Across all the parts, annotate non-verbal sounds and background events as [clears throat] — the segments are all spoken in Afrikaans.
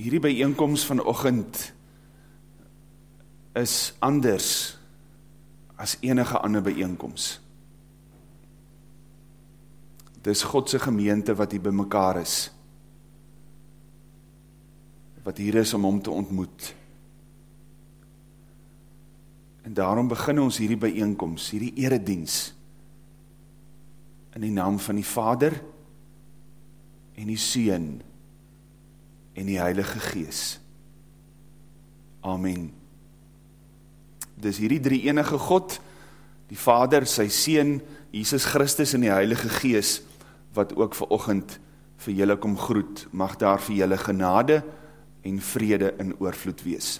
hierdie bijeenkomst vanochtend is anders as enige ander bijeenkomst. Dit is Godse gemeente wat hier by mekaar is. Wat hier is om om te ontmoet. En daarom begin ons hierdie bijeenkomst, hierdie eredienst, in die naam van die Vader en die Seen en die Heilige Gees. Amen. Dis hierdie drie enige God, die Vader, sy Seen, Jesus Christus en die Heilige Gees, wat ook vir ochend vir julle kom groet, mag daar vir julle genade en vrede in oorvloed wees.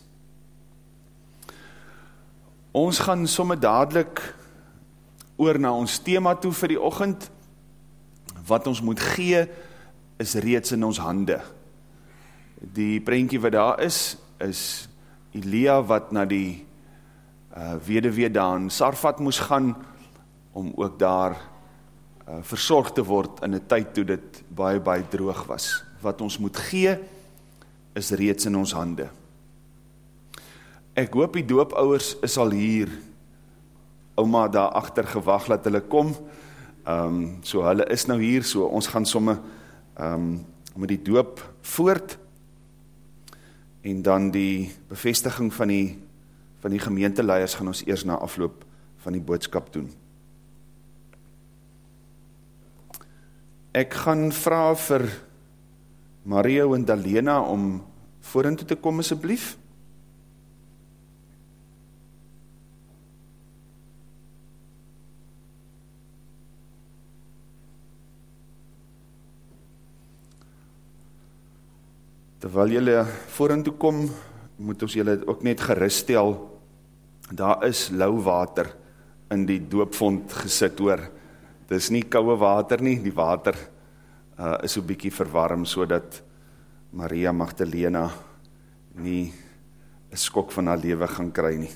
Ons gaan somme dadelijk oor na ons thema toe vir die ochend. Wat ons moet gee, is reeds in ons hande. Die prentjie wat daar is, is Elia wat na die uh, wederwee daar in Sarfat moes gaan, om ook daar uh, verzorgd te word in die tyd toe dit baie, baie droog was. Wat ons moet gee, is reeds in ons hande. Ek hoop die doopouwers is al hier, oma daar achter gewag laat hulle kom, um, so hulle is nou hier, so ons gaan somme um, met die doop voort, en dan die bevestiging van die, van die gemeenteleiers gaan ons eers na afloop van die boodskap doen. Ek gaan vraag vir Mario en Dalena om voorin toe te kom asjeblief. Terwyl jylle voorin toe kom, moet ons jylle ook net geristel, daar is lauw water in die doopvond gesit oor. Dit is nie kouwe water nie, die water uh, is so bykie verwarm, so dat Maria Magdalena nie een skok van haar leven gaan kry nie.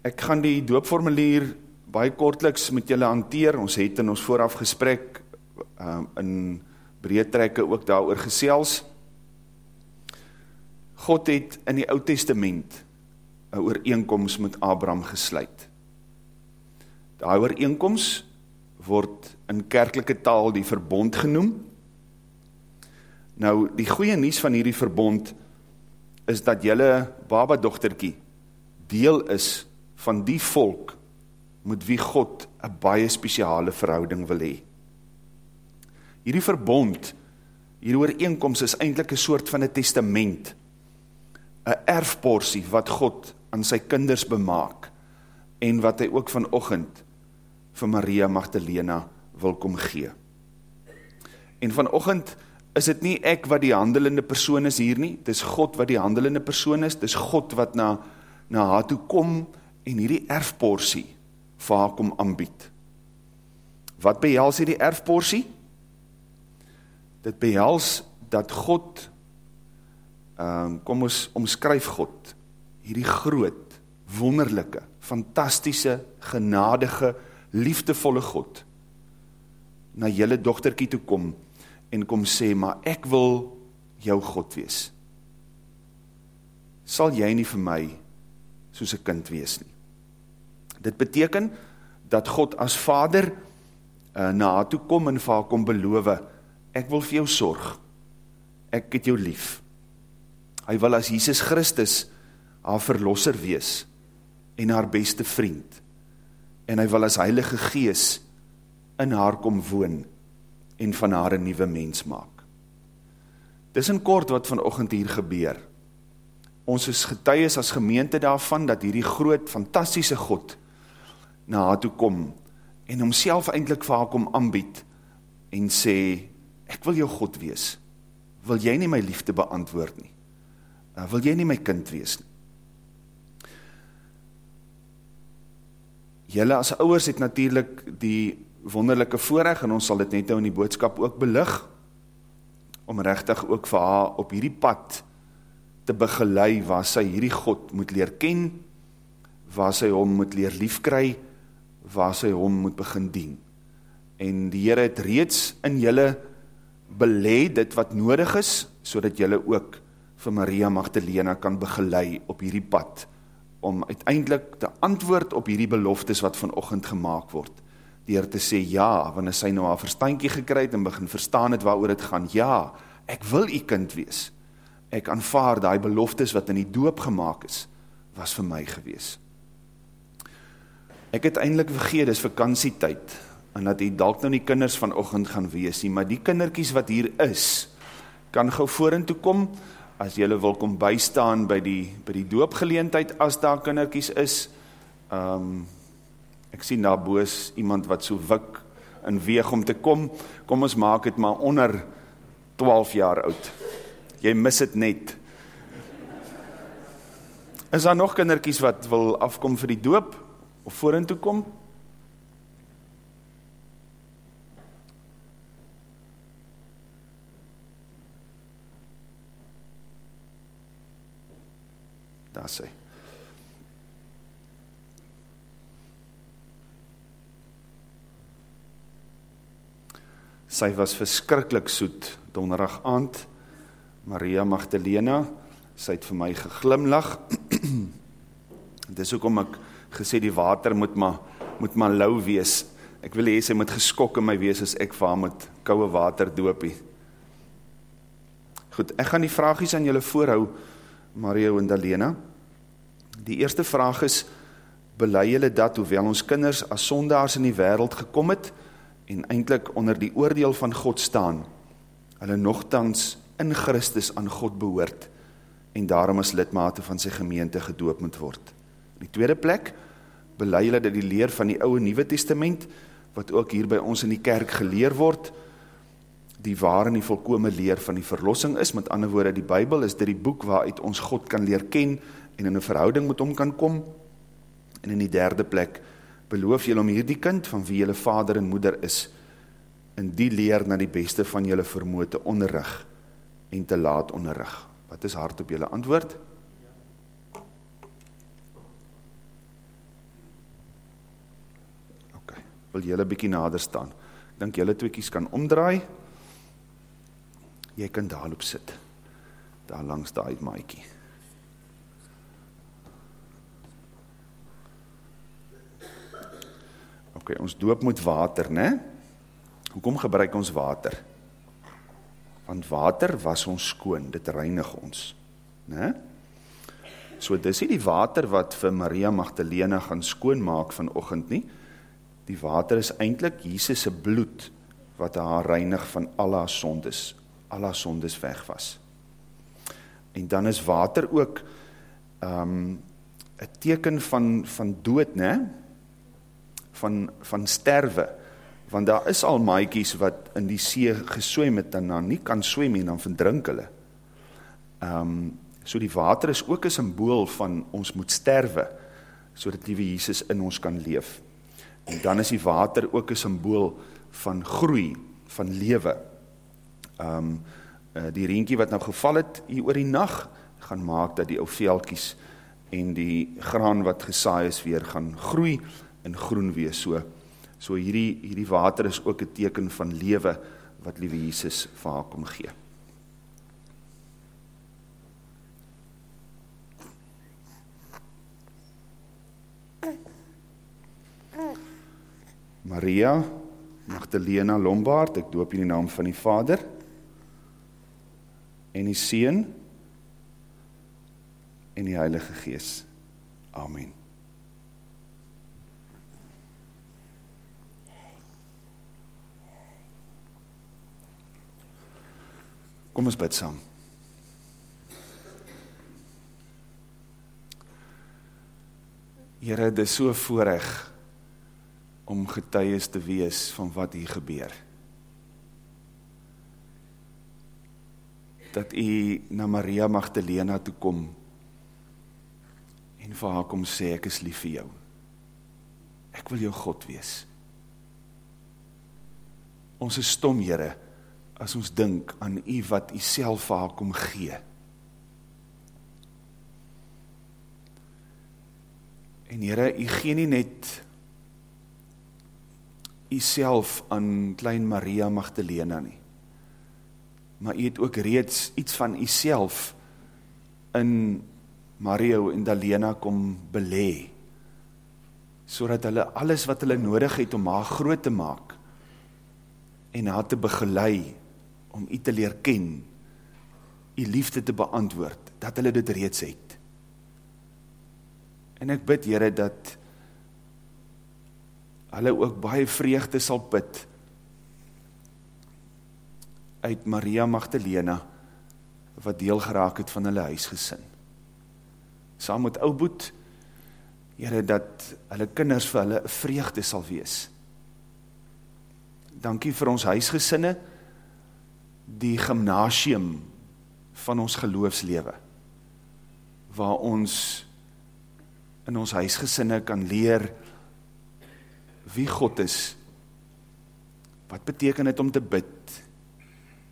Ek gaan die doopformulier baie kortliks met julle hanteer, ons het in ons vooraf gesprek um, in breedtrekke ook daar oor gesels. God het in die oud testament een ooreenkomst met Abraham gesluit. Die ooreenkomst word in kerkelike taal die verbond genoem. Nou, die goeie nies van hierdie verbond is dat jylle baba dochterkie deel is van die volk met wie God een baie speciale verhouding wil hee. Hierdie verbond, hierdie ooreenkomst is eindelijk een soort van een testament, een erfporsie wat God aan sy kinders bemaak, en wat hy ook vanochtend vir Maria Magdalena wil kom gee. En vanochtend is het nie ek wat die handelende persoon is hier nie, het is God wat die handelende persoon is, het is God wat na, na haar toe kom en hierdie erfporsie vir haar kom aanbied. Wat behels hierdie erfporsie? Dit behels dat God, um, kom ons omskryf God, hierdie groot, wonderlijke, fantastische, genadige, liefdevolle God, na jylle dochterkie toe kom, en kom sê, maar ek wil jou God wees. Sal jy nie vir my, soos een kind wees nie. Dit beteken, dat God as vader, uh, na haar toe kom, en vir haar kom beloof, ek wil vir jou sorg, ek het jou lief. Hy wil as Jesus Christus haar verlosser wees en haar beste vriend. En hy wil as heilige gees in haar kom woon en van haar een nieuwe mens maak. Dis in kort wat vanochtend hier gebeur. Ons is getuies as gemeente daarvan dat hierdie groot, fantastische God na haar toe kom en homself eindelijk vir haar kom aanbied en sê, ek wil jou God wees, wil jy nie my liefde beantwoord nie, uh, wil jy nie my kind wees nie. Julle as ouwers het natuurlijk die wonderlijke voorrecht, en ons sal dit net nou in die boodskap ook belig, om rechtig ook vir haar op hierdie pad te begelei, waar sy hierdie God moet leer ken, waar sy hom moet leer liefkry, waar sy hom moet begin dien. En die Heer het reeds in julle belê dit wat nodig is sodat julle ook vir Maria Magdalena kan begelei op hierdie pad om uiteindelik te antwoord op hierdie beloftes wat vanoggend gemaak word. Deur te sê ja wanneer sy nou haar verstandjie gekry het en begin verstaan het waaroor dit gaan ja ek wil u kind wees. Ek aanvaar daai beloftes wat in die doop gemaak is was vir my gewees. Ek het eintlik vergeet dis vakansietyd en dat die dalk nou nie kinders vanoggend gaan wees nie maar die kindertjies wat hier is kan gou vorentoe kom as julle wil kom bystaan by die by die doopgeleentheid as daar kindertjies is. Ehm um, ek sien daar boos iemand wat so wik in weeg om te kom. Kom ons maak dit maar onder 12 jaar oud. Jy mis dit net. Is daar nog kindertjies wat wil afkom vir die doop of vorentoe kom? Daar sê. Sy was verskriklik soet donderdag aand. Maria Magdalena, sy het vir my geglimlag. [clears throat] Dis hoekom ek gesê die water moet maar moet maar lou wees. Ek wil hê sy moet geskok in my wees as ek vir haar met koue water doopie. Goed, ek gaan die vragies aan julle voorhou, Mario en Dalena. Die eerste vraag is, belei julle dat, hoewel ons kinders as sondaars in die wereld gekom het, en eindelijk onder die oordeel van God staan, hulle nogthans in Christus aan God behoort, en daarom as lidmate van sy gemeente gedoop moet word. Die tweede plek, belei julle dat die leer van die ouwe Nieuwe Testament, wat ook hier by ons in die kerk geleer word, die ware en die volkome leer van die verlossing is, met ander woorde, die Bijbel is dit die boek waaruit ons God kan leer ken, en in 'n verhouding met hom kan kom. En in die derde plek beloof julle om hierdie kind van wie julle vader en moeder is in die leer na die beste van julle vermoë te onderrig en te laat onderrig. Wat is hard op julle antwoord? OK. Wil julle bietjie nader staan? Ek dink julle tweeetjies kan omdraai. Jy kan daarop sit. Daar langs daai maatjie. Ok, ons doop moet water, ne? Hoekom gebruik ons water? Want water was ons skoon, dit reinig ons, ne? So dis nie die water wat vir Maria Magdalena gaan skoon maak vanoggend nie. Die water is eintlik Jesus bloed wat haar reinig van al haar sondes, al haar sondes weg was. En dan is water ook ehm um, 'n teken van van dood, né? van, van sterwe, want daar is al maaikies wat in die see geswem het en dan nie kan swem en dan verdrink hulle. Um, so die water is ook een symbool van ons moet sterwe, so dat liewe Jesus in ons kan leef. En dan is die water ook een symbool van groei, van lewe. Um, die reentjie wat nou geval het hier oor die nacht, gaan maak dat die ou veelkies en die graan wat gesaai is weer gaan groei, in groen wees. So, so hierdie, hierdie water is ook een teken van lewe wat liewe Jesus vir haar kom gee. Maria Magdalena Lombard, ek doop in die naam van die Vader en die Seun en die Heilige Gees. Amen. Kom ons bid saam. Here, dit is so voorreg om getuies te wees van wat hier gebeur. Dat u na Maria Magdalena toe kom en vir haar kom sê ek is lief vir jou. Ek wil jou God wees. Ons is stom, Here, as ons dink aan u wat u self vir haar kom gee. En Here, u gee nie net u self aan klein Maria Magdalena nie. Maar u het ook reeds iets van u self in Mario en Dalena kom belê sodat hulle alles wat hulle nodig het om haar groot te maak en haar te begelei om u te leer ken, u liefde te beantwoord, dat hulle dit reeds het. En ek bid Here dat hulle ook baie vreugde sal put uit Maria Magdalena wat deel geraak het van hulle huisgesin. Saam met ou Boet, Here dat hulle kinders vir hulle vreugde sal wees. Dankie vir ons huisgesinne, die gymnasium van ons geloofslewe waar ons in ons huisgesinne kan leer wie God is. Wat beteken dit om te bid?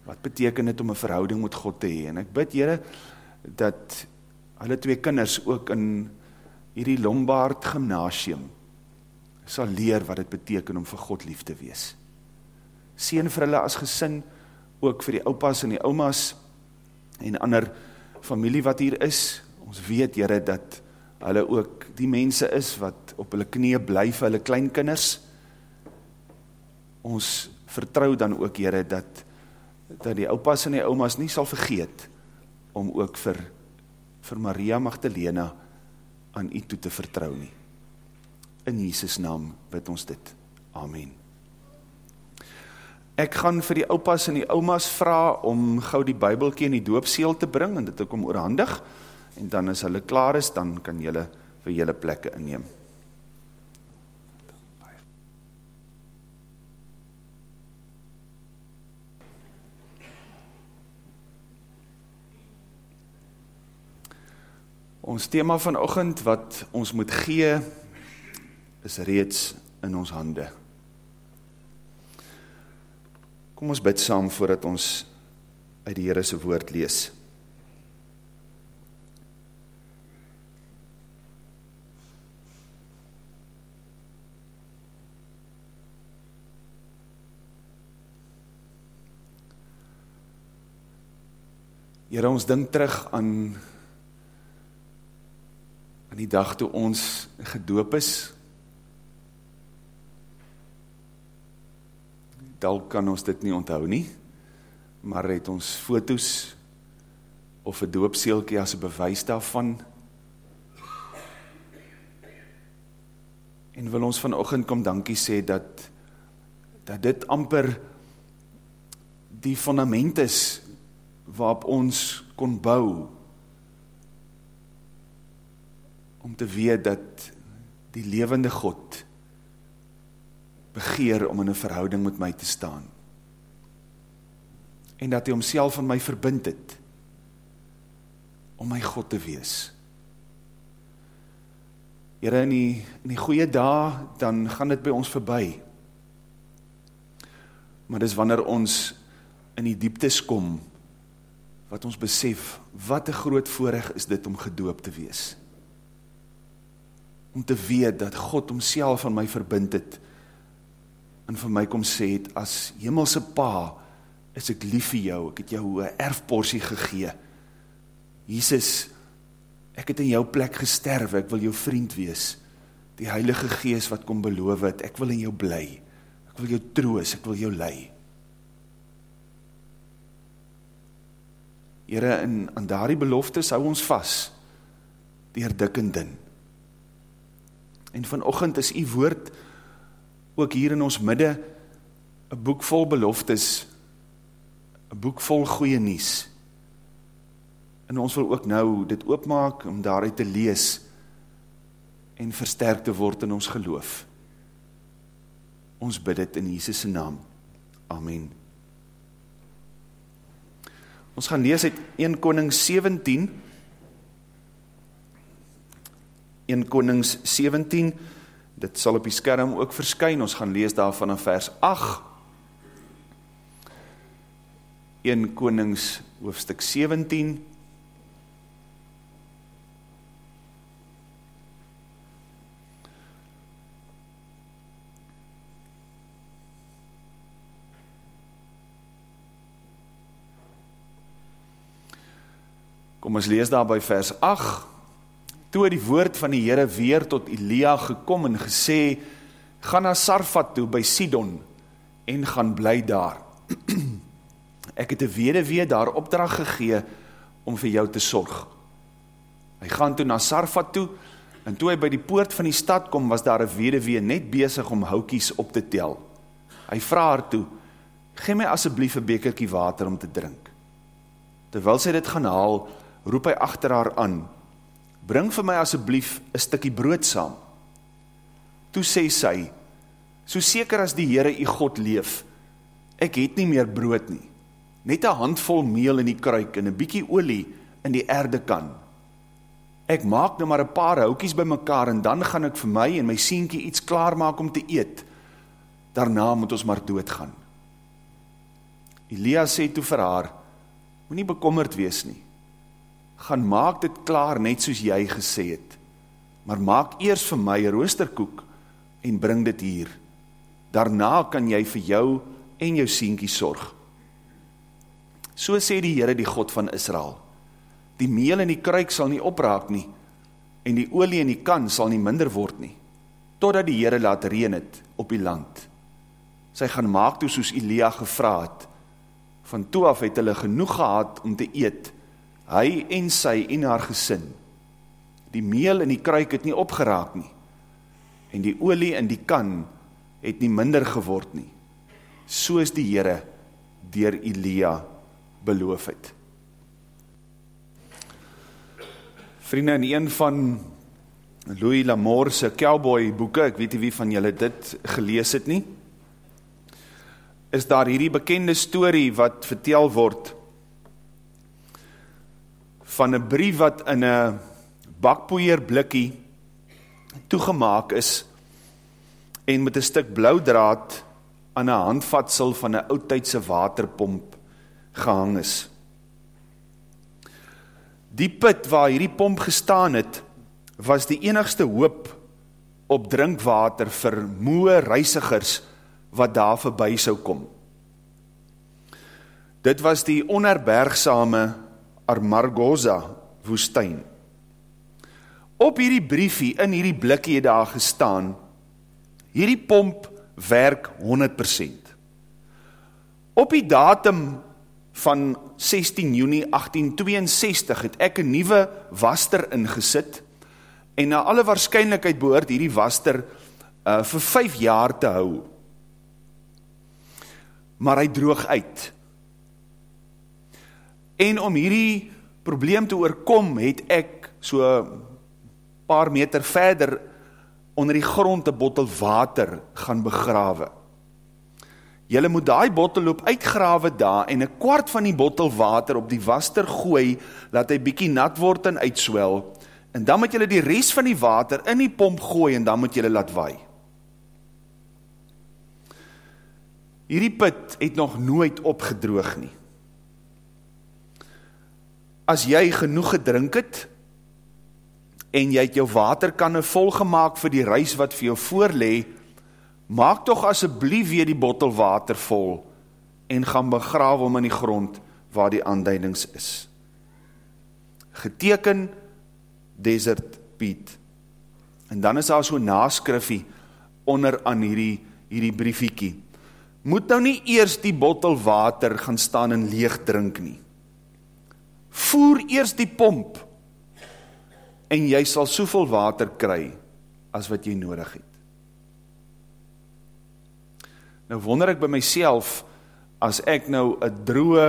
Wat beteken dit om 'n verhouding met God te hê? En ek bid Here dat hulle twee kinders ook in hierdie Lombard gymnasium sal leer wat dit beteken om vir God lief te wees. Seën vir hulle as gesin, ook vir die oupas en die oumas en ander familie wat hier is. Ons weet Here dat hulle ook die mense is wat op hulle knieë bly vir hulle kleinkinders. Ons vertrou dan ook Here dat dat die oupas en die oumas nie sal vergeet om ook vir vir Maria Magdalena aan U toe te vertrou nie. In Jesus naam bid ons dit. Amen. Ek gaan vir die oupas en die oumas vra om gou die Bybeltjie in die doopseël te bring en dit ek om oorhandig en dan as hulle klaar is dan kan julle vir julle plekke inneem. Ons tema vanoggend wat ons moet gee is reeds in ons hande. Kom ons bid saam voordat ons uit die Here se woord lees. Here ons dink terug aan aan die dag toe ons gedoop is. Dalk kan ons dit nie onthou nie, maar het ons fotos of 'n doopseeltjie as 'n bewys daarvan. En wil ons vanoggend kom dankie sê dat dat dit amper die fundament is waarop ons kon bou om te weet dat die lewende God begeer om in 'n verhouding met my te staan. En dat hy homself aan my verbind het om my God te wees. Here in die in die goeie dae dan gaan dit by ons verby. Maar dis wanneer ons in die dieptes kom wat ons besef wat 'n groot voorreg is dit om gedoop te wees om te weet dat God homself aan my verbind het en vir my kom sê het as hemelse pa is ek lief vir jou. Ek het jou 'n erfporsie gegee. Jesus ek het in jou plek gesterf. Ek wil jou vriend wees. Die Heilige Gees wat kom beloof het ek wil in jou bly. Ek wil jou troos. Ek wil jou lei. Here in aan daardie beloftes hou ons vas deur dik en dun En vanoggend is u woord ook hier in ons midde 'n boek vol beloftes, 'n boek vol goeie nuus. En ons wil ook nou dit oopmaak om daaruit te lees en versterk te word in ons geloof. Ons bid dit in Jesus se naam. Amen. Ons gaan lees uit 1 Konings 17 1 Konings 17. Dit sal op die skerm ook verskyn. Ons gaan lees daarvan in vers 8. 1 Konings hoofstuk 17. Kom ons lees daar by vers 8. Toe het die woord van die Here weer tot Elia gekom en gesê: "Gaan na Sarfat toe by Sidon en gaan bly daar. [clears throat] Ek het 'n weduwee daar opdrag gegee om vir jou te sorg." Hy gaan toe na Sarfat toe en toe hy by die poort van die stad kom, was daar 'n weduwee net besig om houtjies op te tel. Hy vra haar toe: "Gee my asseblief 'n bekertjie water om te drink." Terwyl sy dit gaan haal, roep hy agter haar aan: bring vir my asseblief een stikkie brood saam. Toe sê sy, so seker as die Heere die God leef, ek het nie meer brood nie, net een handvol meel in die kruik en een bykie olie in die erde kan. Ek maak nou maar een paar houkies by mekaar en dan gaan ek vir my en my sienkie iets klaar maak om te eet. Daarna moet ons maar doodgaan. Elia sê toe vir haar, moet nie bekommerd wees nie gaan maak dit klaar net soos jy gesê het. Maar maak eers vir my roosterkoek en bring dit hier. Daarna kan jy vir jou en jou seentjie sorg. So sê die Here die God van Israel. Die meel in die kruik sal nie opraak nie en die olie in die kan sal nie minder word nie totdat die Here laat reën het op die land. Sy gaan maak toe soos Elia gevra het. Van toe af het hulle genoeg gehad om te eet hy en sy en haar gesin. Die meel in die kruik het nie opgeraak nie. En die olie in die kan het nie minder geword nie. Soos die Here deur Elia beloof het. Vriende, in een van Louis L'Amour se cowboy boeke, ek weet nie wie van julle dit gelees het nie, is daar hierdie bekende storie wat vertel word van 'n brief wat in 'n bakpoeier blikkie toegemaak is en met 'n stuk blou draad aan 'n handvatsel van 'n ou tydse waterpomp gehang is. Die put waar hierdie pomp gestaan het, was die enigste hoop op drinkwater vir moe reisigers wat daar verby sou kom. Dit was die onherbergsame Armargosa woestijn. Op hierdie briefie, in hierdie blikkie het daar gestaan, hierdie pomp werk 100%. Op die datum van 16 juni 1862 het ek een nieuwe waster ingesit en na alle waarschijnlijkheid behoort hierdie waster uh, vir 5 jaar te hou. Maar hy droog uit. En om hierdie probleem te oorkom, het ek so paar meter verder onder die grond een bottel water gaan begrawe. Julle moet daai bottel loop uitgrawe daar en 'n kwart van die bottel water op die waster gooi, laat hy bietjie nat word en uitswel. En dan moet julle die res van die water in die pomp gooi en dan moet julle laat waai. Hierdie put het nog nooit opgedroog nie as jy genoeg gedrink het, en jy het jou waterkanne volgemaak vir die reis wat vir jou voorlee, maak toch asseblief weer die bottel water vol, en gaan begraaf om in die grond waar die aanduidings is. Geteken Desert Piet. En dan is daar so naskrifie onder aan hierdie, hierdie briefiekie. Moet nou nie eers die bottel water gaan staan en leeg drink nie voer eers die pomp en jy sal soveel water kry as wat jy nodig het. Nou wonder ek by myself as ek nou 'n droë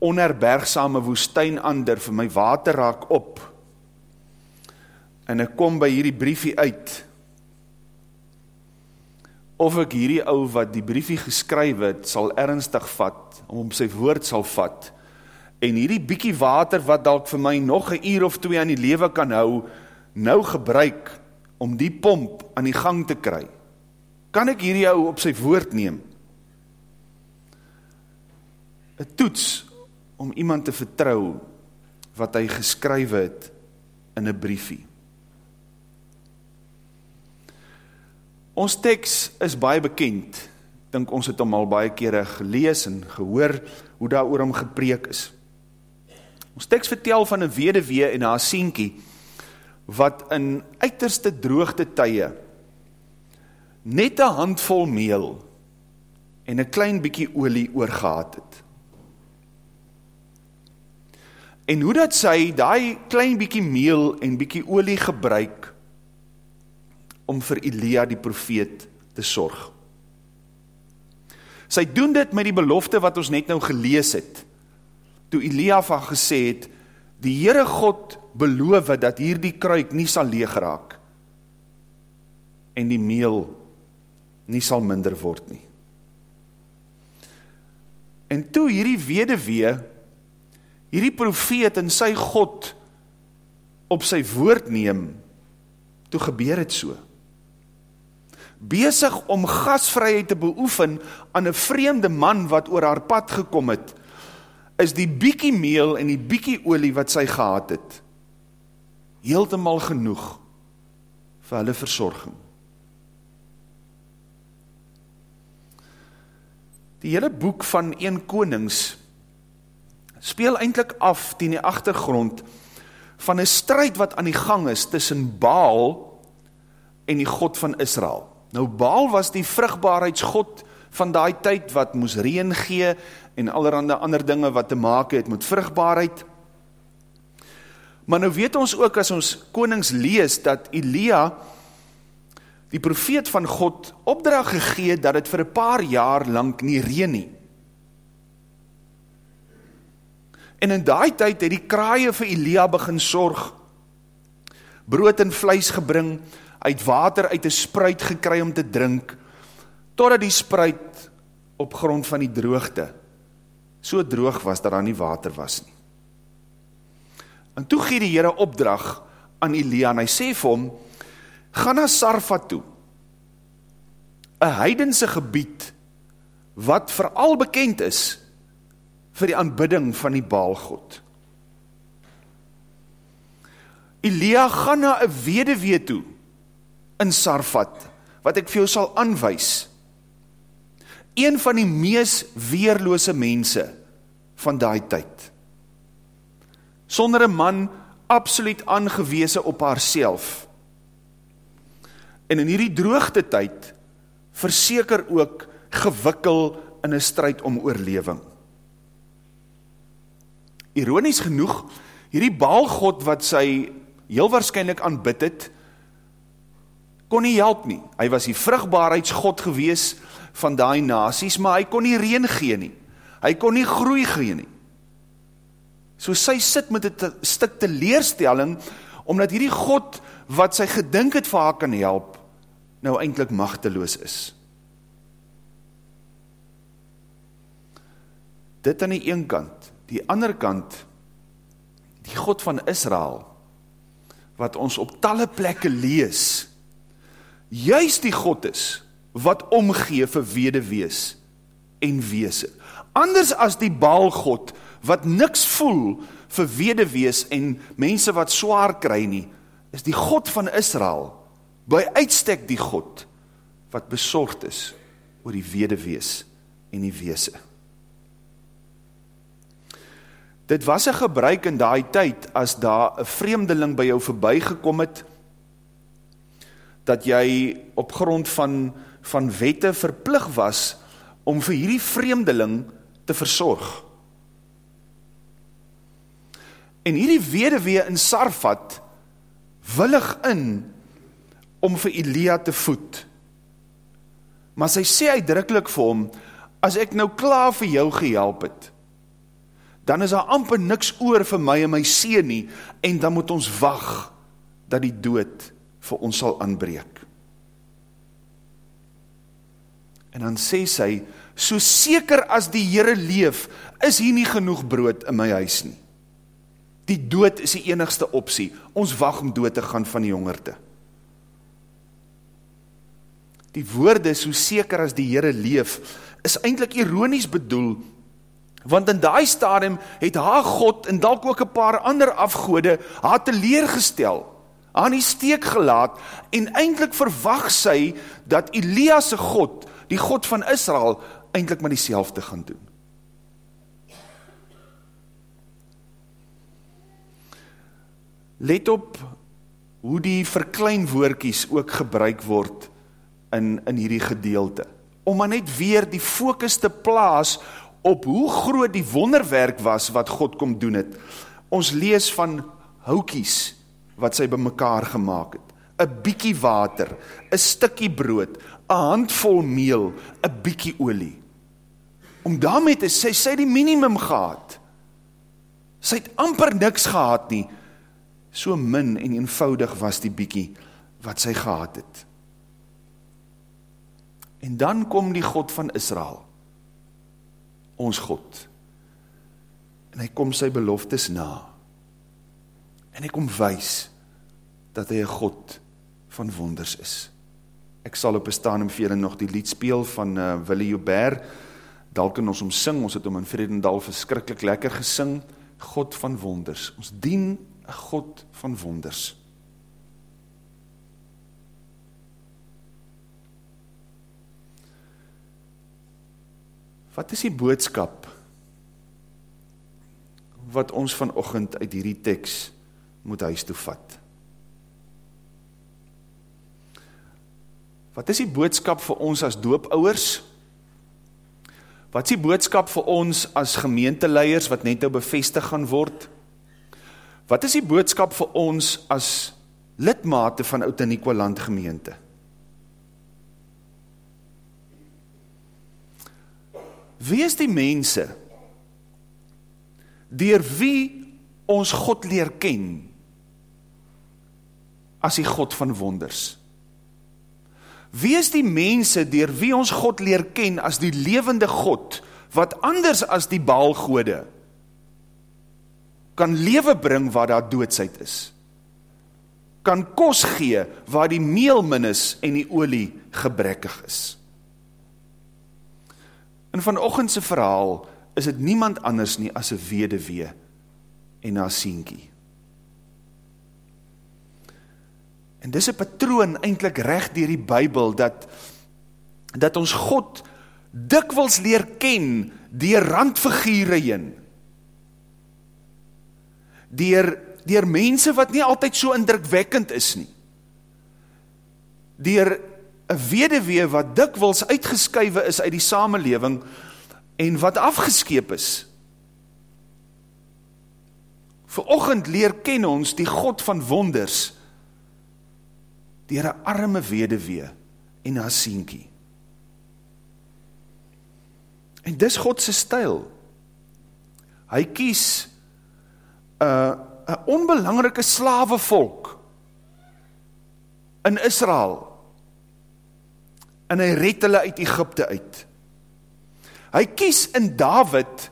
onherbergsame woestyn ander vir my water raak op en ek kom by hierdie briefie uit of ek hierdie ou wat die briefie geskryf het sal ernstig vat om om sy woord sal vat. En hierdie bietjie water wat dalk vir my nog 'n uur of 2 aan die lewe kan hou nou gebruik om die pomp aan die gang te kry. Kan ek hierdie ou op sy woord neem? 'n toets om iemand te vertrou wat hy geskryf het in 'n briefie Ons teks is baie bekend. Dink ons het hom al baie kere gelees en gehoor hoe daar oor hom gepreek is. Ons teks vertel van 'n weduwee en haar seentjie wat in uiterste droogte tye net 'n handvol meel en 'n klein bietjie olie oorgehad het. En hoe dat sy daai klein bietjie meel en bietjie olie gebruik om vir Elia die profeet te sorg. Sy doen dit met die belofte wat ons net nou gelees het. Toe Elia van gesê het, die Here God beloof dat hierdie kruik nie sal leeg raak en die meel nie sal minder word nie. En toe hierdie weduwee hierdie profeet en sy God op sy woord neem, toe gebeur het so. Besig om gasvryheid te beoefen aan 'n vreemde man wat oor haar pad gekom het, is die bietjie meel en die bietjie olie wat sy gehad het, heeltemal genoeg vir hulle versorging. Die hele boek van 1 Konings speel eintlik af teen die agtergrond van 'n stryd wat aan die gang is tussen Baal en die God van Israel. Nou Baal was die vrugbaarheidsgod van daai tyd wat moes reën gee en allerlei ander dinge wat te maak het met vrugbaarheid. Maar nou weet ons ook as ons konings lees dat Elia die profeet van God opdrag gegee het dat dit vir 'n paar jaar lank nie reën nie. En in daai tyd het die kraaie vir Elia begin sorg. Brood en vleis gebring, uit water uit 'n spruit gekry om te drink, totdat die spruit op grond van die droogte so droog was dat daar nie water was nie. En toe gee die Here opdrag aan Elia en hy sê vir hom: "Gaan na Sarfat toe, 'n heidense gebied wat veral bekend is vir die aanbidding van die Baalgod. Elia gaan na 'n weduwee toe in Sarfat wat ek vir jou sal aanwys. Een van die mees weerlose mense van daai tyd. Sonder 'n man absoluut aangewese op haarself. En in hierdie droogte tyd verseker ook gewikkel in 'n stryd om oorlewing. Ironies genoeg, hierdie Baalgod wat sy heel waarskynlik aanbid het, kon nie help nie. Hy was die vrugbaarheidsgod gewees van daai nasies, maar hy kon nie reën gee nie. Hy kon nie groei gee nie. So sy sit met 'n stuk teleurstelling omdat hierdie God wat sy gedink het vir haar kan help, nou eintlik magteloos is. Dit aan die een kant die ander kant, die God van Israel, wat ons op talle plekke lees, juist die God is, wat omgee vir wederwees en weese. Anders as die Baalgod, wat niks voel vir wederwees en mense wat zwaar kry nie, is die God van Israel, by uitstek die God, wat besorgd is oor die wederwees en die weese. Dit was 'n gebruik in daai tyd as daar 'n vreemdeling by jou verbygekom het dat jy op grond van van wette verplig was om vir hierdie vreemdeling te versorg. En hierdie weduwee in Sarfat willig in om vir Elia te voed. Maar sy sê uitdruklik vir hom as ek nou klaar vir jou gehelp het, dan is daar amper niks oor vir my en my seun nie en dan moet ons wag dat die dood vir ons sal aanbreek. En dan sê sy, so seker as die Here leef, is hier nie genoeg brood in my huis nie. Die dood is die enigste opsie. Ons wag om dood te gaan van die hongerte. Die woorde so seker as die Here leef is eintlik ironies bedoel Want in daai stadium het haar God en dalk ook 'n paar ander afgode haar teleurgestel, aan die steek gelaat en eintlik verwag sy dat Elia se God, die God van Israel, eintlik maar dieselfde gaan doen. Let op hoe die verkleinwoordkies ook gebruik word in, in hierdie gedeelte. Om maar net weer die focus te plaas op hoe groot die wonderwerk was wat God kom doen het. Ons lees van houkies wat sy by mekaar gemaakt het. Een bykie water, een stikkie brood, een handvol meel, een bykie olie. Om daarmee te sê, sy die minimum gehad. Sy het amper niks gehad nie. So min en eenvoudig was die bykie wat sy gehad het. En dan kom die God van Israel, ons God, en hy kom sy beloftes na, en hy kom wys, dat hy een God van wonders is. Ek sal op staan en vir nog die lied speel van uh, Willie Joubert, dalk in ons omsing, ons het om in Vredendal verskrikkelijk lekker gesing, God van wonders, ons dien een God van wonders. Wat is die boodskap wat ons vanochtend uit hierdie tekst moet huis toe vat? Wat is die boodskap vir ons as doopouwers? Wat is die boodskap vir ons as gemeenteleiers wat net nou bevestig gaan word? Wat is die boodskap vir ons as lidmate van Oud-Nikwaland gemeente? Wie is die mense dier wie ons God leer ken as die God van wonders? Wie is die mense dier wie ons God leer ken as die levende God wat anders as die baalgode kan lewe bring waar daar doodsheid is? Kan kos gee waar die meel min is en die olie gebrekkig is? In vanochtendse verhaal is het niemand anders nie as een wedewee en haar sienkie. En dis een patroon eindelijk recht dier die bybel, dat, dat ons God dikwils leer ken dier randfigure in. Dier, dier mense wat nie altyd so indrukwekkend is nie. Dier 'n weduwee wat dikwels uitgeskuiwe is uit die samelewing en wat afgeskeep is. Vanoggend leer ken ons die God van wonders deur 'n arme weduwee en haar seentjie. En dis God se styl. Hy kies 'n 'n onbelangrike slawevolk in Israel en hy red hulle uit Egypte uit. Hy kies in David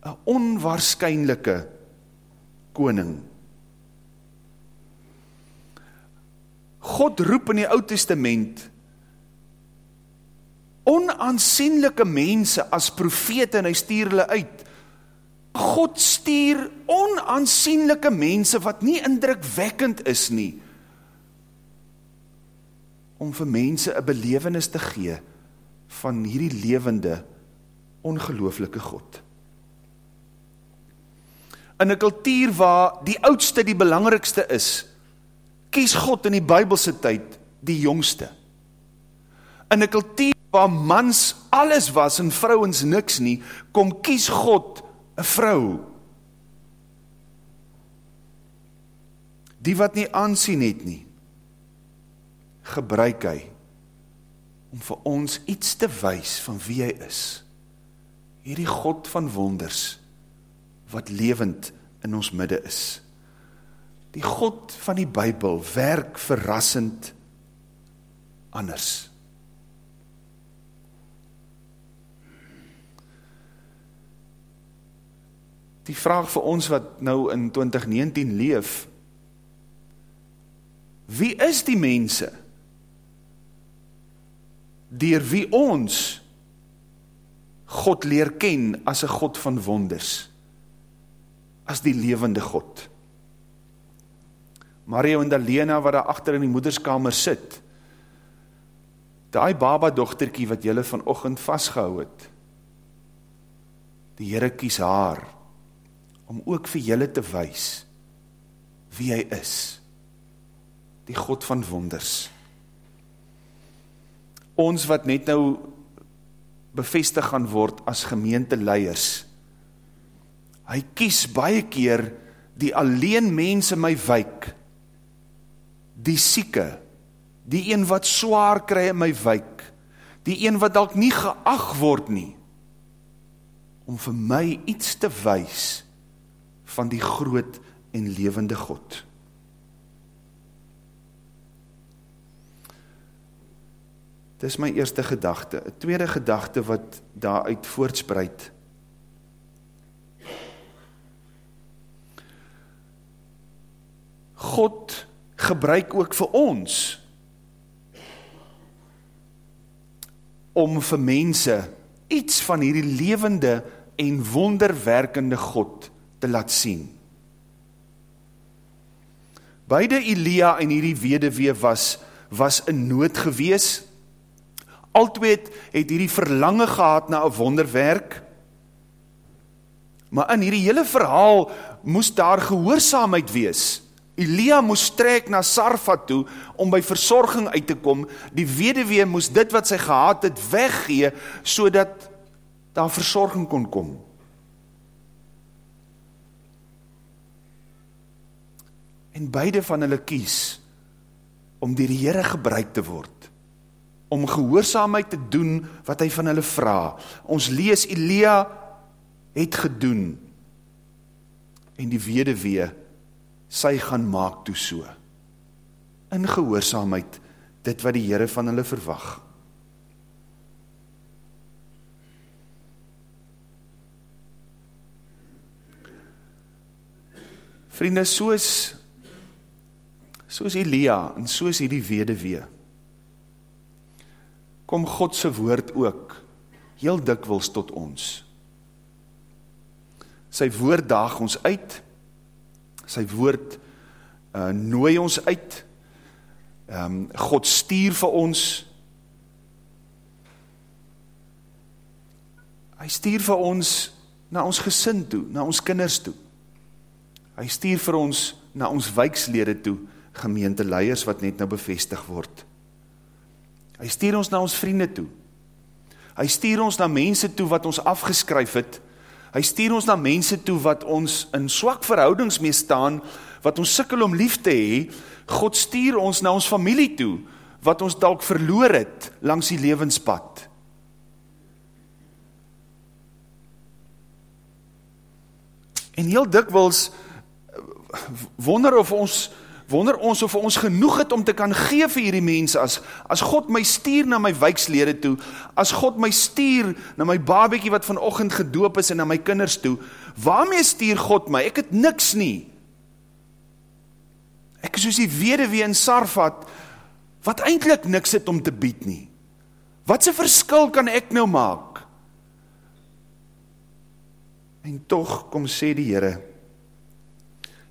een onwaarschijnlijke koning. God roep in die oud testament onaansienlijke mense as profete en hy stuur hulle uit. God stuur onaansienlijke mense wat nie indrukwekkend is nie, om vir mense een belevenis te gee van hierdie levende, ongelooflike God. In een kultuur waar die oudste die belangrikste is, kies God in die bybelse tyd die jongste. In een kultuur waar mans alles was en vrouwens niks nie, kom kies God een vrou. Die wat nie aansien het nie, gebruik hy om vir ons iets te wys van wie hy is. Hierdie God van wonders wat lewend in ons midde is. Die God van die Bybel werk verrassend anders. Die vraag vir ons wat nou in 2019 leef, wie is die mense dier wie ons God leer ken as een God van wonders, as die levende God. Mario en Dalena wat daar achter in die moederskamer sit, die baba dochterkie wat jylle vanochtend vastgehou het, die Heere kies haar om ook vir julle te wys wie hy is. Die God van wonders. Ons wat net nou bevestig gaan word as gemeenteleiers. Hy kies baie keer die alleen mense my wyk. Die sieke, die een wat swaar kry in my wyk, die een wat dalk nie geag word nie om vir my iets te wys van die groot en lewende God. Dis my eerste gedagte. 'n Tweede gedagte wat daaruit voortspruit. God gebruik ook vir ons om vir mense iets van hierdie lewende en wonderwerkende God te laat sien. Beide Elia en hierdie weduwee was was in nood gewees. Altwee het, het hierdie verlange gehad na 'n wonderwerk. Maar in hierdie hele verhaal moes daar gehoorsaamheid wees. Elia moes trek na Sarfat toe om by versorging uit te kom. Die weduwee moes dit wat sy gehad het weggee sodat daar versorging kon kom. En beide van hulle kies om deur die Here gebruik te word om gehoorsaamheid te doen wat hy van hulle vra. Ons lees Elia het gedoen en die weduwee sy gaan maak toe so. In gehoorsaamheid dit wat die Here van hulle verwag. Vriende, soos soos Elia en soos hierdie weduwee kom God se woord ook heel dikwels tot ons. Sy woord daag ons uit. Sy woord uh nooi ons uit. Um, God stuur vir ons. Hy stuur vir ons na ons gesin toe, na ons kinders toe. Hy stuur vir ons na ons wijkslede toe, gemeenteleiers wat net nou bevestig word. Hy stuur ons na ons vriende toe. Hy stuur ons na mense toe wat ons afgeskryf het. Hy stuur ons na mense toe wat ons in swak verhoudings mee staan, wat ons sukkel om lief te hê. God stuur ons na ons familie toe wat ons dalk verloor het langs die lewenspad. En heel dikwels wonder of ons wonder ons of ons genoeg het om te kan gee vir hierdie mense as as God my stuur na my wijkslede toe, as God my stuur na my babetjie wat vanoggend gedoop is en na my kinders toe, waarmee stuur God my? Ek het niks nie. Ek is soos die weduwee in Sarfat wat eintlik niks het om te bied nie. Wat 'n verskil kan ek nou maak? En tog kom sê die Here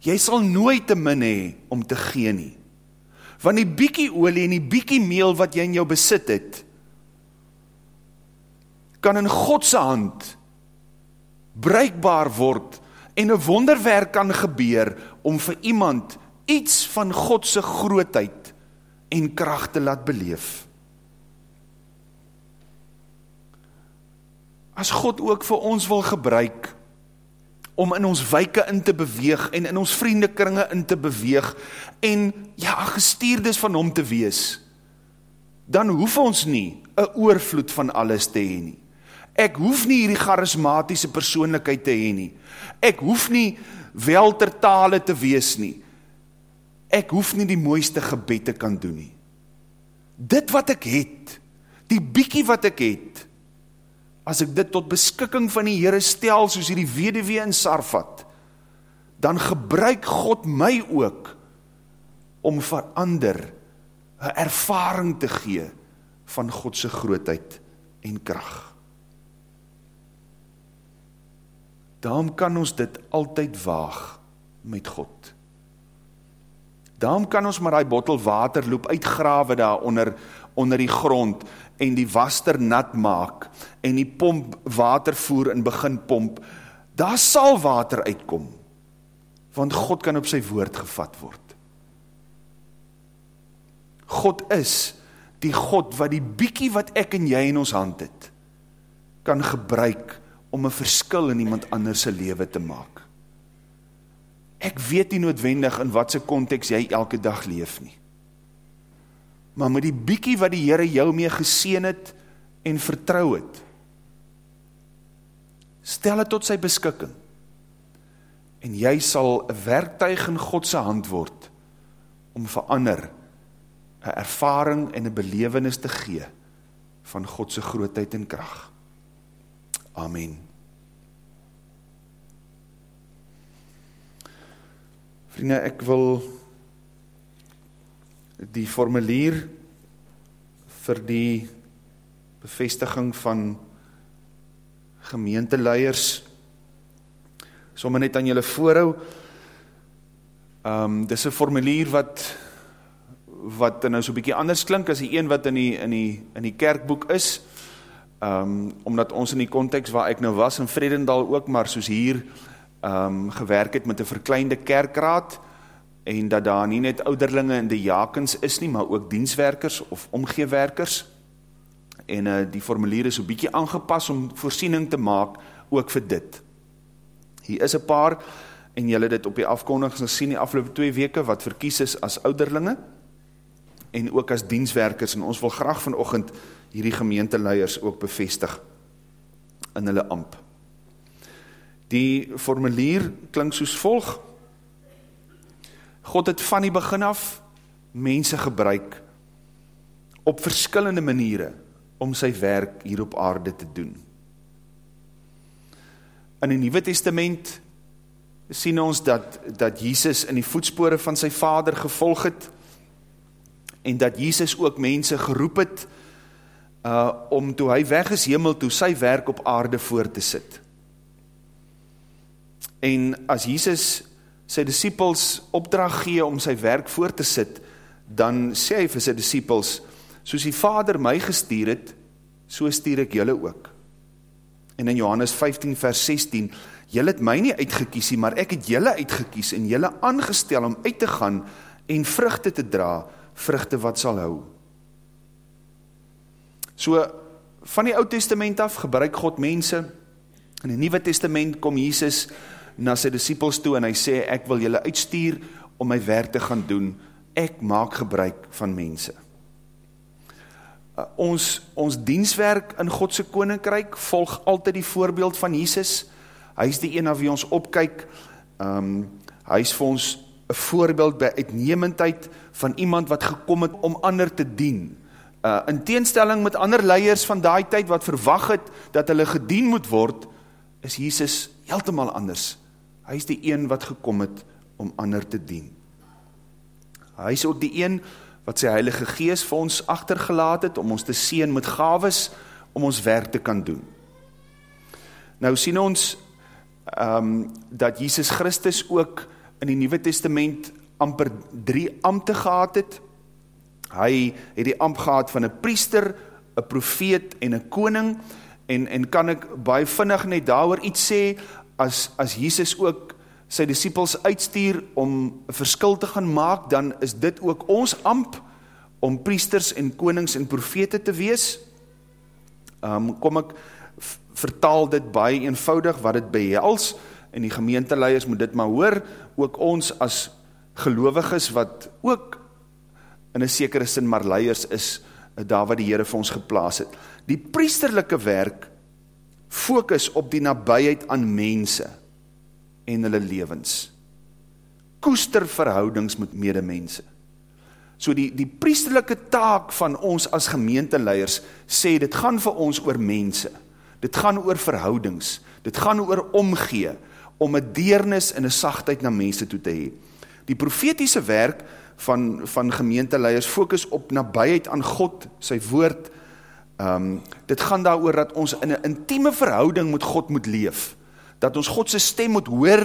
jy sal nooit te min hê om te gee nie. Want die bietjie olie en die bietjie meel wat jy in jou besit het, kan in God se hand bruikbaar word en 'n wonderwerk kan gebeur om vir iemand iets van God se grootheid en krag te laat beleef. As God ook vir ons wil gebruik om in ons wijke in te beweeg en in ons vriendekringe in te beweeg en ja, gestuurdes van hom te wees, dan hoef ons nie een oorvloed van alles te heen nie. Ek hoef nie hierdie charismatische persoonlijkheid te heen nie. Ek hoef nie wel ter tale te wees nie. Ek hoef nie die mooiste gebed te kan doen nie. Dit wat ek het, die biekie wat ek het, as ek dit tot beskikking van die Here stel soos hierdie weduwee in Sarfat, dan gebruik God my ook om vir ander 'n ervaring te gee van God se grootheid en krag. Daarom kan ons dit altyd waag met God. Daarom kan ons maar daai bottel water loop uitgrawe daar onder onder die grond en die waster nat maak en die pomp water voer en begin pomp, daar sal water uitkom, want God kan op sy woord gevat word. God is die God wat die biekie wat ek en jy in ons hand het, kan gebruik om een verskil in iemand anders sy leven te maak. Ek weet nie noodwendig in wat sy context jy elke dag leef nie. Maar met die biekie wat die Heere jou mee geseen het en vertrouw het, stel het tot sy beskikking en jy sal een werktuig in Godse hand word om verander een ervaring en een belevenis te gee van Godse grootheid en kracht. Amen. Vriende, ek wil die formulier vir die bevestiging van gemeenteleiers. Sommer net aan julle voorhou. Um, dis een formulier wat wat nou so bykie anders klink as die een wat in die, in die, in die kerkboek is, um, omdat ons in die context waar ek nou was in Vredendal ook, maar soos hier um, gewerk het met een verkleinde kerkraad, en dat daar nie net ouderlinge in die jakens is nie, maar ook dienswerkers of omgewerkers, en uh, die formulier is so bykie aangepas om voorsiening te maak, ook vir dit. Hier is een paar, en jylle dit op die afkondiging sien die afgelopen twee weke, wat verkies is as ouderlinge, en ook as dienswerkers, en ons wil graag vanochtend hierdie gemeenteleiers ook bevestig in hulle amp. Die formulier klink soos volg, God het van die begin af mense gebruik op verskillende maniere om sy werk hier op aarde te doen in die Nieuwe Testament sien ons dat, dat Jesus in die voetspore van sy vader gevolg het en dat Jesus ook mense geroep het uh, om toe hy weg is hemel toe sy werk op aarde voor te sit. En as Jesus sy disciples opdracht gee om sy werk voor te sit, dan sê hy vir sy disciples, soos die vader my gestuur het, so stuur ek julle ook. En in Johannes 15 vers 16, jylle het my nie uitgekiesie, maar ek het jylle uitgekies en jylle aangestel om uit te gaan en vruchte te dra, vruchte wat sal hou. So, van die oud testament af gebruik God mense, in die nieuwe testament kom Jesus na sy disciples toe en hy sê, ek wil jylle uitstuur om my werk te gaan doen, ek maak gebruik van mense. Uh, ons, ons dienswerk in Godse koninkryk volg altyd die voorbeeld van Jesus. Hy is die na wie ons opkyk. Um, hy is vir ons een voorbeeld by uitnemendheid van iemand wat gekom het om ander te dien. Uh, in teenstelling met ander leiers van die tyd wat verwag het dat hulle gedien moet word, is Jesus heeltemaal anders. Hy is die een wat gekom het om ander te dien. Hy is ook die een wat sy heilige gees vir ons achtergelaat het, om ons te sien met gaves, om ons werk te kan doen. Nou sien ons, um, dat Jesus Christus ook in die Nieuwe Testament amper drie amte gehad het. Hy het die ampt gehad van een priester, een profeet en een koning, en, en kan ek baie vinnig net daar iets sê, as, as Jesus ook sy disciples uitstuur om een verskil te gaan maak, dan is dit ook ons amp om priesters en konings en profete te wees. Um, kom ek vertaal dit baie eenvoudig wat dit behels en die gemeenteleiers moet dit maar hoor, ook ons as gelowiges wat ook in een sekere sin maar leiers is, daar wat die Heere vir ons geplaas het. Die priesterlijke werk focus op die nabijheid aan mense, en hulle levens. Koester verhoudings met medemense. So die, die priesterlijke taak van ons as gemeenteleiers sê, dit gaan vir ons oor mense. Dit gaan oor verhoudings. Dit gaan oor omgee, om een deernis en een sachtheid na mense toe te hee. Die profetiese werk van, van gemeenteleiers focus op nabijheid aan God, sy woord. Um, dit gaan daar oor dat ons in een intieme verhouding met God moet leef dat ons Godse stem moet hoor,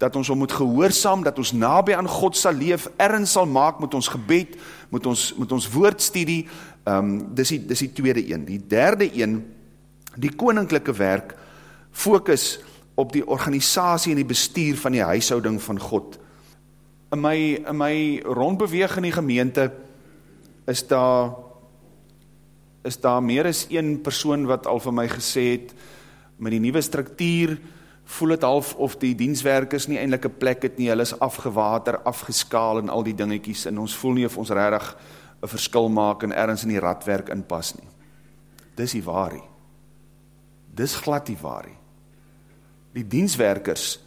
dat ons om moet gehoorzaam, dat ons nabij aan God sal leef, ergens sal maak met ons gebed, met ons, met ons woordstudie, um, dis, die, dis die tweede een. Die derde een, die koninklijke werk, focus op die organisasie en die bestuur van die huishouding van God. In my, in my rondbeweeg in die gemeente is daar, is daar meer as een persoon wat al vir my gesê het, met die nieuwe structuur, voel het half of die dienswerkers nie eindelijk een plek het nie, hulle is afgewater, afgeskaal en al die dingetjies, en ons voel nie of ons rarig een verskil maak en ergens in die radwerk inpas nie. Dis die waarie. Dis glad die waarie. Die dienswerkers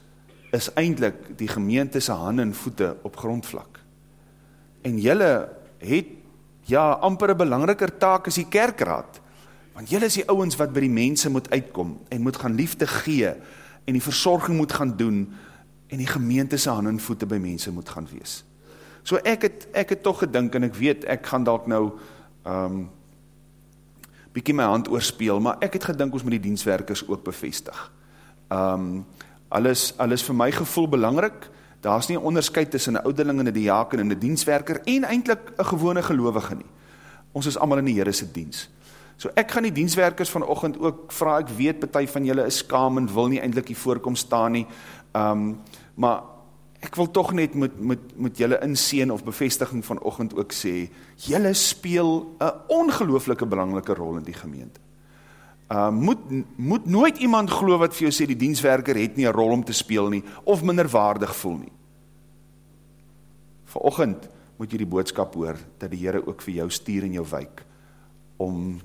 is eindelijk die gemeentese hande en voete op grondvlak. En jylle het, ja, amper een belangriker taak as die kerkraad, want jylle is die ouwens wat by die mense moet uitkom en moet gaan liefde gee, en die verzorging moet gaan doen en die gemeente se hande en voete by mense moet gaan wees. So ek het ek het tog gedink en ek weet ek gaan dalk nou ehm um, bietjie my hand oorspeel, maar ek het gedink ons moet die dienswerkers ook bevestig. Ehm um, alles alles vir my gevoel belangrik. Daar's nie 'n onderskeid tussen 'n ouderling en 'n diaken en 'n dienswerker en eintlik 'n gewone gelowige nie. Ons is almal in die Here se diens. So ek gaan die dienswerkers vanochtend ook vraag, ek weet, betu van julle is skam en wil nie eindelijk die voorkomst staan nie, um, maar ek wil toch net met, met, met julle inseen of bevestiging vanochtend ook sê, julle speel een ongelooflike belangrike rol in die gemeente. Uh, moet, moet nooit iemand geloof wat vir jou sê, die dienswerker het nie een rol om te speel nie, of minderwaardig voel nie. Vanochtend moet jy die boodskap hoor, dat die Heere ook vir jou stuur in jou wijk, om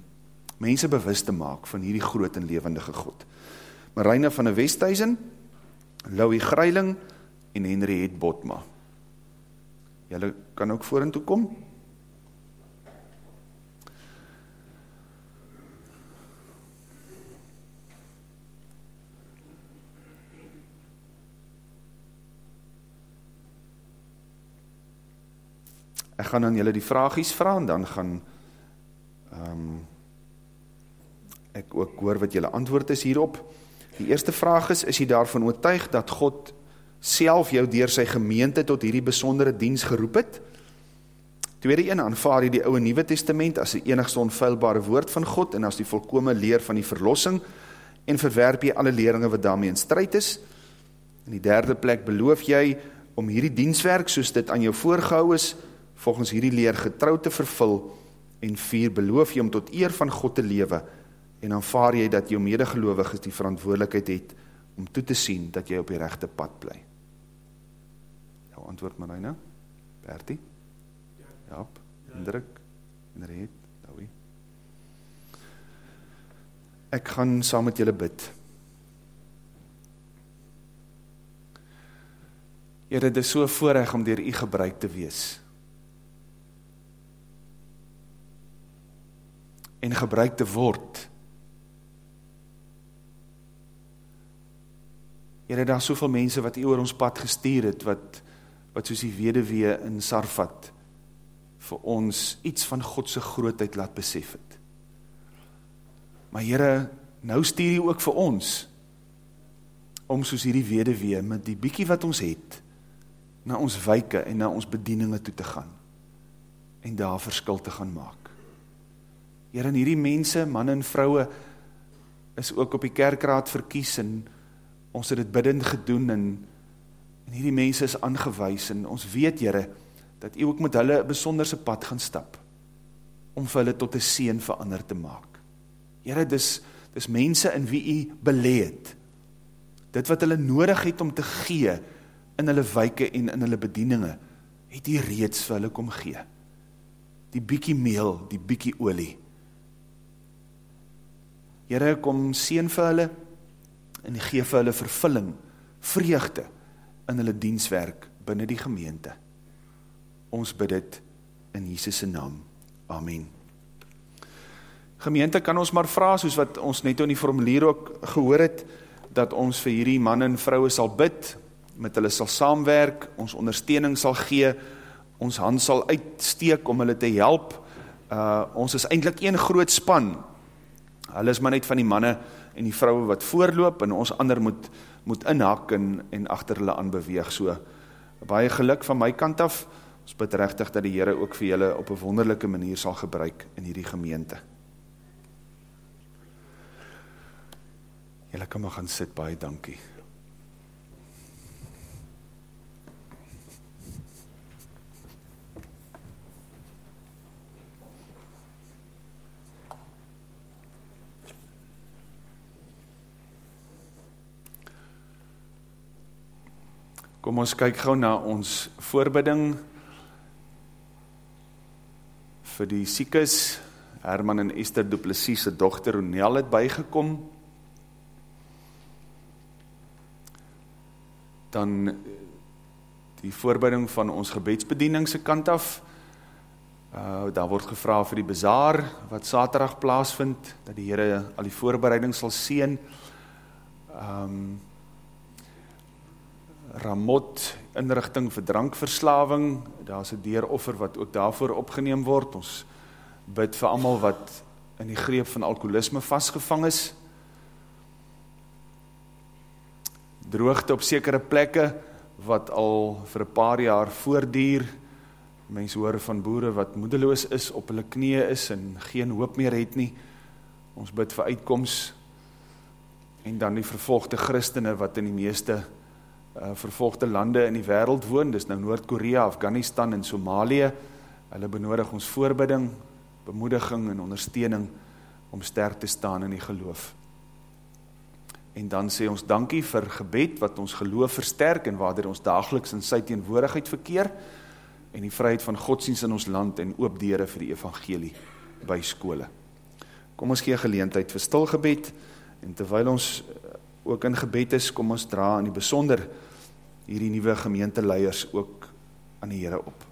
mense bewus te maak van hierdie groot en levendige God. Marina van die Westhuizen, Louis Greiling en Henriette Botma. Julle kan ook voor en toe kom. Ek gaan aan julle die vragies vraag en dan gaan um, ek ook hoor wat julle antwoord is hierop. Die eerste vraag is, is jy daarvan oortuig dat God self jou deur sy gemeente tot hierdie besondere diens geroep het? Tweede een, aanvaar jy die ouwe Nieuwe Testament as die enigste onfeilbare woord van God en as die volkome leer van die verlossing en verwerp jy alle leringe wat daarmee in strijd is? In die derde plek beloof jy om hierdie dienswerk soos dit aan jou voorgehou is, volgens hierdie leer getrouw te vervul en vier beloof jy om tot eer van God te lewe en aanvaar jy dat jou medegelowiges die verantwoordelikheid het om toe te sien dat jy op die rechte pad bly. Jou antwoord Marina? Bertie? Jaap? Hendrik? Henriette? Douwie? Ek gaan saam met julle bid. Heere, dit is so voorrecht om dier u gebruik te wees. En gebruik te word. Here, daar is soveel mense wat u oor ons pad gestuur het, wat, wat soos die wederwee in Sarfat vir ons iets van Godse grootheid laat besef het. Maar Here, nou stuur u ook vir ons, om soos hierdie wederwee, met die bykie wat ons het, na ons weike en na ons bedieninge toe te gaan, en daar verskil te gaan maak. Here, en hierdie mense, man en vrouwe, is ook op die kerkraad verkies, en ons het dit biddend gedoen en, en hierdie mense is aangewees en ons weet jyre dat jy ook met hulle besonderse pad gaan stap om vir hulle tot een seen verander te maak. Jyre, dis, dis mense in wie jy beleed. Dit wat hulle nodig het om te gee in hulle weike en in hulle bedieninge, het jy reeds vir hulle kom gee. Die bykie meel, die bykie olie. Jyre, kom seen vir hulle, en die geef hulle vervulling, vreugde in hulle dienswerk binnen die gemeente. Ons bid het in Jesus' naam. Amen. Gemeente kan ons maar vraag, soos wat ons net in die formulier ook gehoor het, dat ons vir hierdie man en vrouwe sal bid, met hulle sal saamwerk, ons ondersteuning sal gee, ons hand sal uitsteek om hulle te help. Uh, ons is eindelijk een groot span. Hulle is maar net van die manne en die vrouwe wat voorloop en ons ander moet, moet inhak en, en achter hulle aanbeweeg. So, baie geluk van my kant af, ons bid rechtig dat die Heere ook vir julle op een wonderlijke manier sal gebruik in hierdie gemeente. Julle kan maar gaan sit, baie dankie. Kom ons kyk gauw na ons voorbidding vir die siekes. Herman en Esther Duplessis se dochter Ronel het bygekom. Dan die voorbidding van ons gebedsbedieningse kant af. Uh, daar word gevra vir die bazaar wat saterdag plaasvind, dat die Here al die voorbereiding sal seën. Um, Ramot inrigting vir drankverslawing, daar is een deeroffer wat ook daarvoor opgeneem word, ons bid vir amal wat in die greep van alkoholisme vastgevang is, droogte op sekere plekke, wat al vir een paar jaar voordier, mens hoor van boere wat moedeloos is, op hulle knie is en geen hoop meer het nie, ons bid vir uitkomst, en dan die vervolgde christene wat in die meeste uh, vervolgde lande in die wereld woon, dis nou Noord-Korea, Afghanistan en Somalië, hulle benodig ons voorbidding, bemoediging en ondersteuning om sterk te staan in die geloof. En dan sê ons dankie vir gebed wat ons geloof versterk en waardoor ons dageliks in sy teenwoordigheid verkeer en die vryheid van godsdienst in ons land en oop deure vir die evangelie by skole. Kom ons gee geleentheid vir stilgebed en terwyl ons ook in gebed is, kom ons dra in die besonder hierdie nuwe gemeenteleiers ook aan die Here op.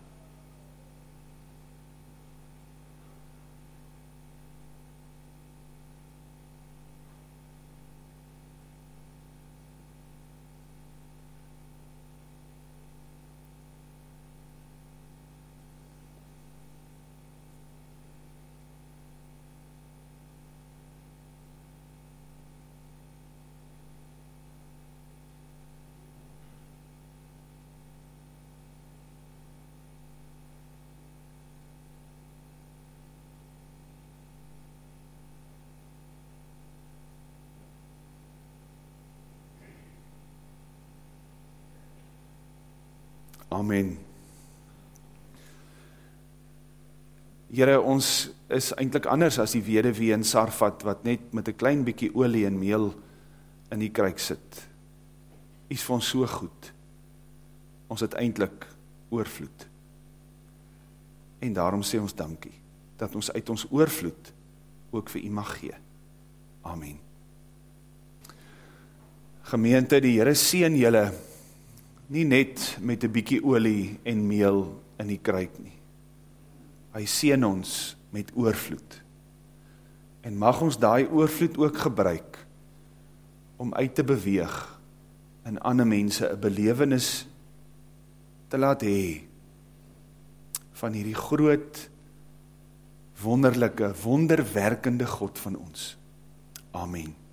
Amen. Here, ons is eintlik anders as die weduwee in Sarfat wat net met 'n klein bietjie olie en meel in die kruik sit. U is vir ons so goed. Ons het eintlik oorvloed. En daarom sê ons dankie dat ons uit ons oorvloed ook vir U mag gee. Amen. Gemeente, die Here seën julle nie net met 'n bietjie olie en meel in die kruik nie. Hy seën ons met oorvloed. En mag ons daai oorvloed ook gebruik om uit te beweeg in ander mense 'n belewenis te laat hê van hierdie groot wonderlike wonderwerkende God van ons. Amen.